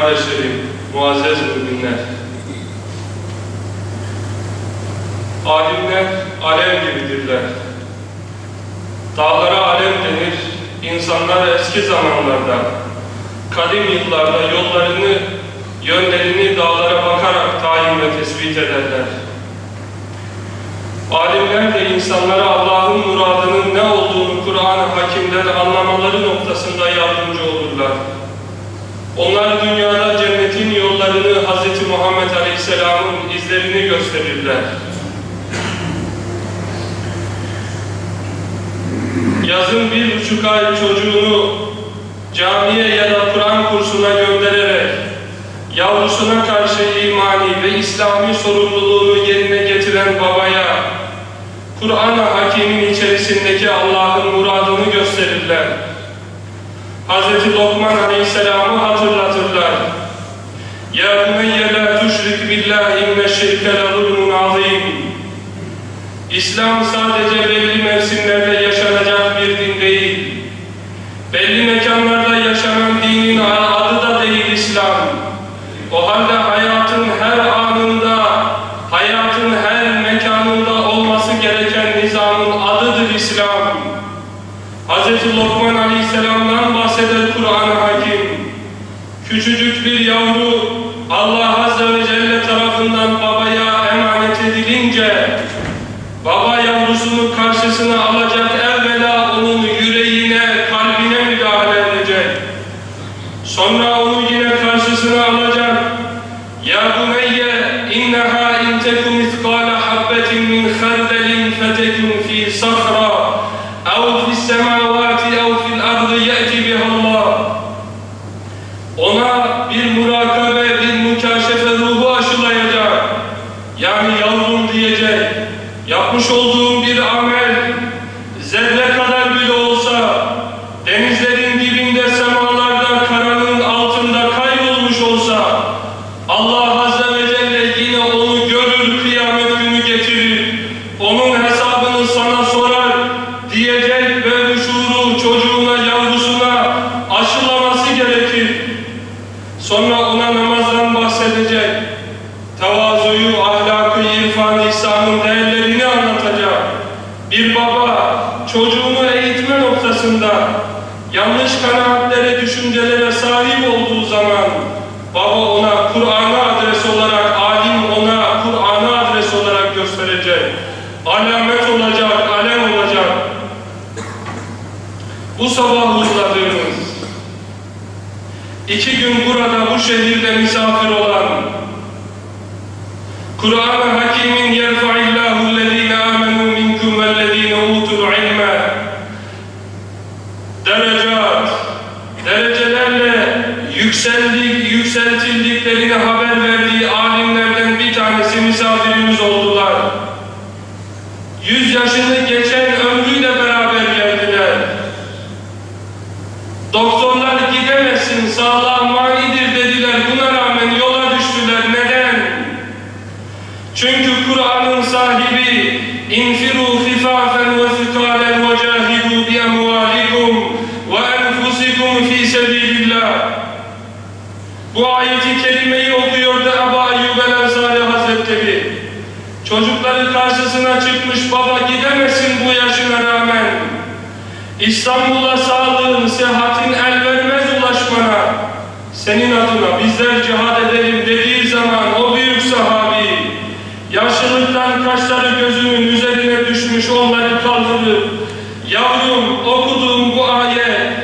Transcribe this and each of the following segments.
kardeşlerim, muazzez müminler. Alimler alem gibidirler. Dağlara alem denir, insanlar eski zamanlarda, kadim yıllarda yollarını, yönlerini dağlara bakarak tayin ve tespit ederler. Alimler de insanlara Allah'ın muradının ne olduğunu Kur'an-ı Hakim'den anlamaları noktasında yardımcı olurlar. Onlar dünyada cennetin yollarını Hz. Muhammed Aleyhisselam'ın izlerini gösterirler. Yazın bir buçuk ay çocuğunu camiye ya da Kur'an kursuna göndererek yavrusuna karşı imani ve İslami sorumluluğunu yerine getiren babaya Kur'an-ı Hakim'in içerisindeki Allah'ın muradını gösterirler. Hz. Lokman Aleyhisselam'ı hatırlatırlar. Ya buneyye la tuşrik billahi inne şirke zulmun azim. İslam sadece belli mevsimlerde yaşanacak bir din değil. Belli mekanlarda yaşanan dinin adı da değil İslam. O halde hayatın her anında, hayatın her mekanında olması gereken nizamın adıdır İslam. Hz. Lokman Aleyhisselam'dan bahseder Kur'an-ı Hakim. Küçücük bir yavru Allah Azze ve Celle tarafından babaya emanet edilince baba yavrusunu karşısına alacak evvela onun yüreğine, kalbine müdahale edecek. Sonra onu Allah Azze ve Celle yine onu görür kıyamet günü getirir. Onun hesabını sana sorar diyecek ve bu çocuğuna yavrusuna aşılaması gerekir. Sonra ona namazdan bahsedecek. Tevazuyu, ahlakı, irfan, ihsanın değerlerini anlatacak. Bir baba çocuğunu eğitme noktasında yanlış kanaatlere, düşüncelere sahip olduğu zaman baba ona Kur'an'a adres olarak, alim ona Kur'an'a adres olarak gösterecek. Alamet olacak, alem olacak. Bu sabah uzladığımız iki gün burada bu şehirde misafir olan Kur'an-ı Hakim'in yerfa'illahu tanesi misafirimiz oldular. Yüz yaşını geçen ömrüyle beraber geldiler. Doktorlar gidemezsin, sağlığa manidir dediler. Buna rağmen yola düştüler. Neden? Çünkü Kur'an'ın sahibi infiru khifafen ve thikalen ve cahidu bi emvalikum ve enfusikum fi sebilillah. Bu ayeti çıkmış baba gidemezsin bu yaşına rağmen. İstanbul'a sağlığın, sıhhatin el vermez ulaşmana. Senin adına bizler cihad edelim dediği zaman o büyük sahabi yaşlılıktan kaşları gözünün üzerine düşmüş onları kaldırıp yavrum okuduğum bu ayet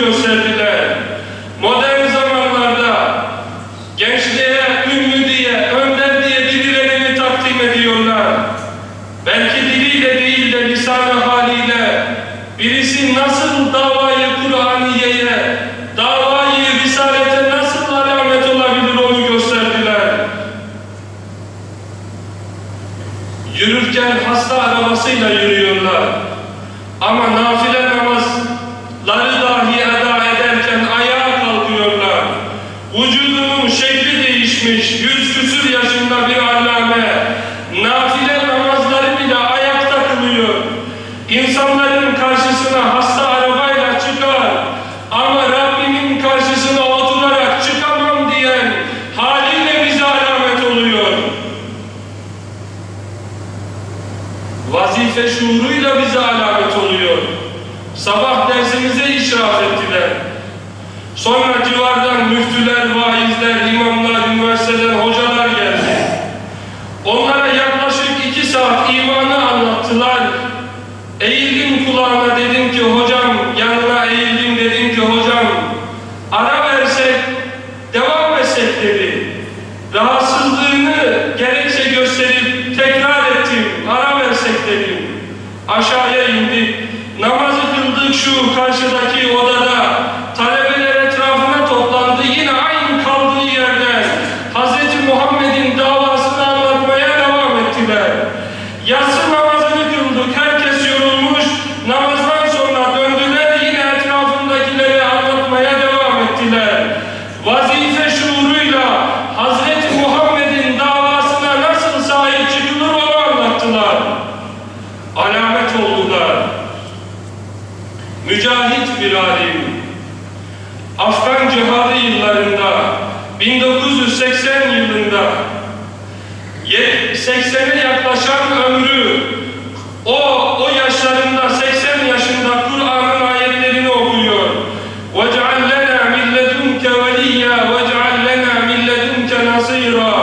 gösterdiler. Modern zamanlarda gençliğe, ünlü diye, önder diye birilerini takdim ediyorlar. Belki diliyle değil de lisan haliyle birisi nasıl davayı Kur'aniye'ye, davayı Risalete nasıl alamet olabilir onu gösterdiler. Yürürken hasta arabasıyla yürürken değişmiş, yüz küsür yaşında bir allame, nafile namazları bile ayakta kılıyor. İnsanların karşısına hasta arabayla çıkar ama Rabbimin karşısına oturarak çıkamam diyen haliyle bize alamet oluyor. Vazife şuuruyla bize alamet oluyor. Sabah dersimize işraf ettiler. Sonra civardan müftüler, vaizler, imamlar, üniversiteden hocalar geldi. Onlara yaklaşık iki saat imanı anlattılar. Eğildim kulağına dedim ki hocam, yanına eğildim dedim ki hocam, ara versek, devam etsek dedi. Rahatsızlığını gerekçe gösterip tekrar ettim, ara versek dedim. Aşağıya indik, namazı kıldık şu karşıdaki Yatsı namazını kıldık, herkes yorulmuş, namazdan sonra döndüler, yine etrafındakileri anlatmaya devam ettiler. Vazife şuuruyla Hz. Muhammed'in davasına nasıl sahip çıkılır onu anlattılar. Alamet oldular. Mücahit bir alim. Afgan cihadı yıllarında 1980 yılında 80'e yaklaşan ömrü o o yaşlarında 80 yaşında Kur'an'ın ayetlerini okuyor. وَجْعَلْ لَنَا مِنْ لَدُنْكَ وَلِيًّا وَجْعَلْ لَنَا مِنْ لَدُنْكَ نَصِيرًا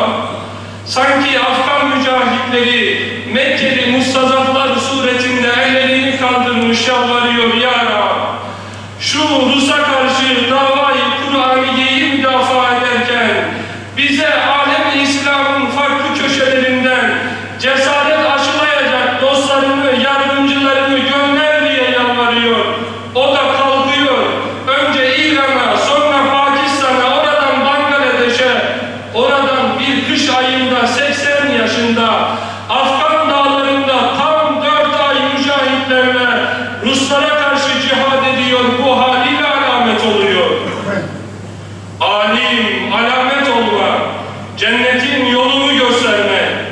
Sanki Afgan mücahitleri Mekkeli Mustazaflar suretinde ellerini kaldırmış yalvarıyor Ya Rab. Şu Rus'a karşı davayı Kur'aniye'yi müdafaa ederken bize alem İslam'ın cennetin yolunu gösterme.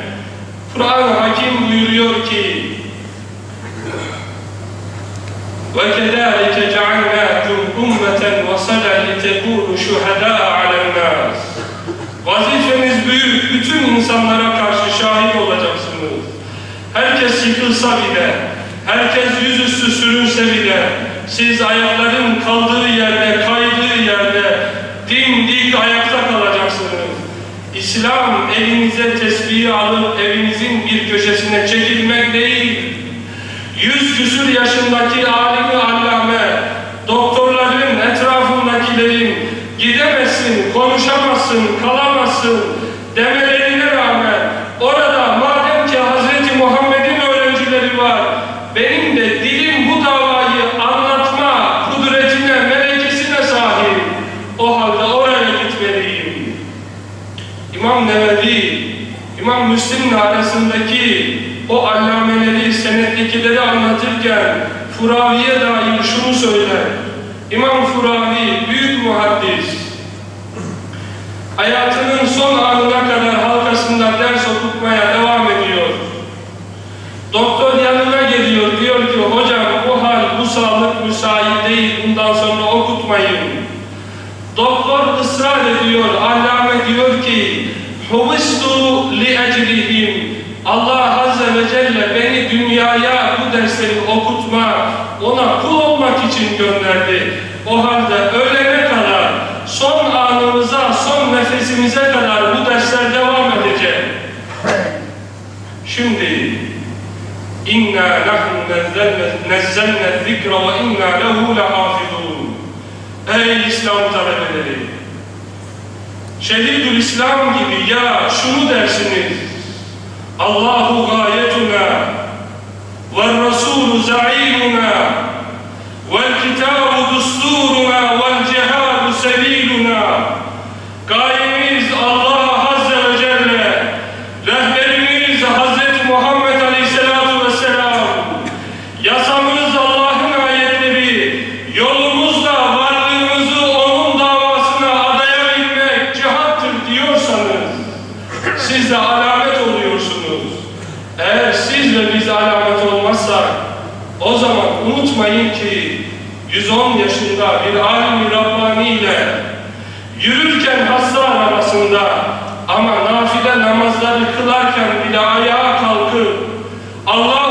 Kur'an-ı Hakim buyuruyor ki وَكَذَٰلِكَ جَعَلْنَاكُمْ أُمَّةً وَصَلًا لِتَكُونُوا شُهَدَاءَ عَلَى النَّاسِ Vazifeniz büyük, bütün insanlara karşı şahit olacaksınız. Herkes yıkılsa bile, herkes yüzüstü sürünse bile, siz ayakların kaldığı yerde, kaydığı yerde dimdik ayakta kalacaksınız. İslam elinize tesbihi alıp evinizin bir köşesine çekilmek değil, yüz küsür yaşındaki alimi allame, doktorların, etrafındakilerin gidemezsin, konuşamazsın, kalamazsın demelerine rağmen orada madem ki Hz. Muhammed'in öğrencileri var, benim de dilim bu davayı anlatma kudretine, melekesine sahip. O halde oraya gitmeliyim. İmam Nevevi, İmam Müslim'le arasındaki o allameleri, senetlikileri anlatırken Furavi'ye dair şunu söyler. İmam Furavi, büyük muhaddis, hayatının son anına kadar halkasında ders okutmaya devam ediyor. Doktor yanına geliyor, diyor ki hocam bu hal, bu sağlık müsait değil, bundan sonra okutmayın. Doktor ısrar ediyor, allame diyor ki Huvistu li ecrihim Allah Azze ve Celle beni dünyaya bu dersleri okutma, olmak için gönderdi. O halde ölene kadar, son anımıza, son nefesimize kadar bu dersler devam edecek. Şimdi İnna nahnu nezzelne zikra ve inna lehu lehafizun. Ey İslam talebeleri! Şehidül İslam gibi ya şunu dersiniz. Allahu gayetuna ve Resulü za'imuna Gayemiz Allah Azze ve Celle, rehberimiz Hazreti Muhammed Aleyhisselatu Vesselam, yasamız Allah'ın ayetleri, yolumuzla varlığımızı O'nun davasına adaya adayabilmek cihattır diyorsanız, siz de alamet oluyorsunuz. Eğer siz ve biz alamet olmazsak, o zaman unutmayın ki 110 yaşında bir alim-i Rabbani ile Yürürken hasta arabasında ama nafile namazları kılarken bile ayağa kalkıp Allah